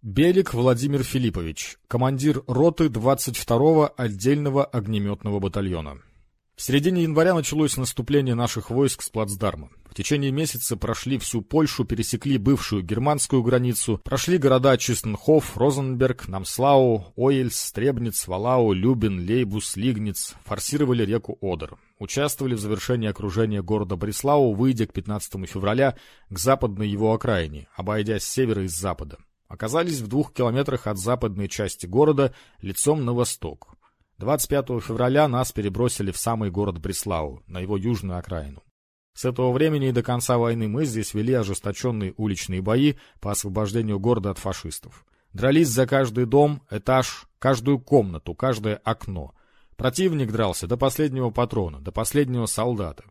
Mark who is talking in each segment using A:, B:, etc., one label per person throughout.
A: Белик Владимир Филиппович, командир роты 22-го отдельного огнеметного батальона. В середине января началось наступление наших войск с плацдарма. В течение месяца прошли всю Польшу, пересекли бывшую германскую границу, прошли города Чистенхоф, Розенберг, Намслау, Оельс, Стребниц, Валау, Любин, Лейбус, Лигниц, форсировали реку Одер. Участвовали в завершении окружения города Бреслау, выйдя к 15 февраля к западной его окраине, обойдя с севера и с запада оказались в двух километрах от западной части города, лицом на восток. 25 февраля нас перебросили в самый город Бреслау, на его южную окраину. С этого времени и до конца войны мы здесь вели ожесточенные уличные бои по освобождению города от фашистов. Дрались за каждый дом, этаж, каждую комнату, каждое окно. Противник дрался до последнего патрона, до последнего солдата.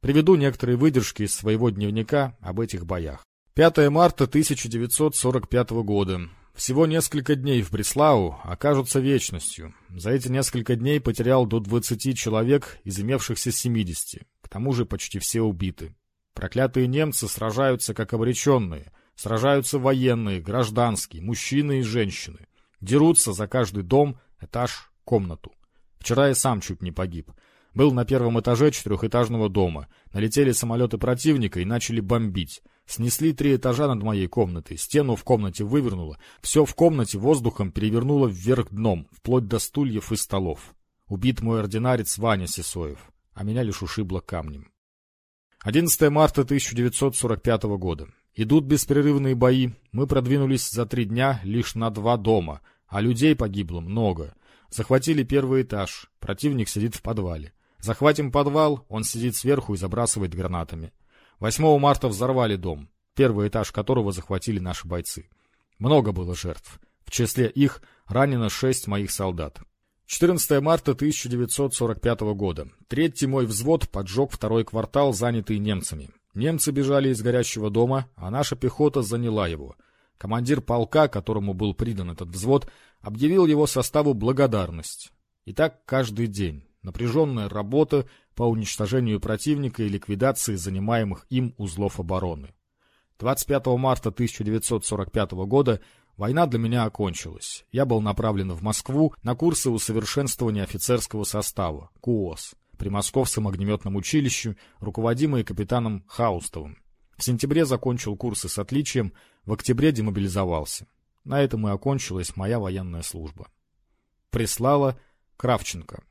A: Приведу некоторые выдержки из своего дневника об этих боях. 5 марта 1945 года. Всего несколько дней в Бреслау окажутся вечностью. За эти несколько дней потерял до 20 человек из имевшихся 70. К тому же почти все убиты. Проклятые немцы сражаются как обреченные. Сражаются военные, гражданские, мужчины и женщины. Дерутся за каждый дом, этаж, комнату. Вчера я сам чуть не погиб. Был на первом этаже четырехэтажного дома. Налетели самолеты противника и начали бомбить. Снесли три этажа над моей комнатой, стену в комнате вывернуло, все в комнате воздухом перевернуло вверх дном, вплоть до стульев и столов. Убит мой ординарец Ваня Сисоев, а меня лишь ушибло камнем. 11 марта 1945 года. Идут беспрерывные бои. Мы продвинулись за три дня лишь на два дома, а людей погибло много. Захватили первый этаж, противник сидит в подвале. Захватим подвал, он сидит сверху и забрасывает гранатами. 8 марта взорвали дом, первый этаж которого захватили наши бойцы. Много было жертв. В числе их ранено шесть моих солдат. 14 марта 1945 года. Третий мой взвод поджег второй квартал, занятый немцами. Немцы бежали из горящего дома, а наша пехота заняла его. Командир полка, которому был придан этот взвод, объявил его составу благодарность. И так каждый день. Напряженная работа по уничтожению противника и ликвидации занимаемых им узлов обороны. 25 марта 1945 года война для меня окончилась. Я был направлен в Москву на курсы усовершенствования офицерского состава, КУОС, при Московском огнеметном училище, руководимые капитаном Хаустовым. В сентябре закончил курсы с отличием, в октябре демобилизовался. На этом и окончилась моя военная служба. Прислала Кравченко.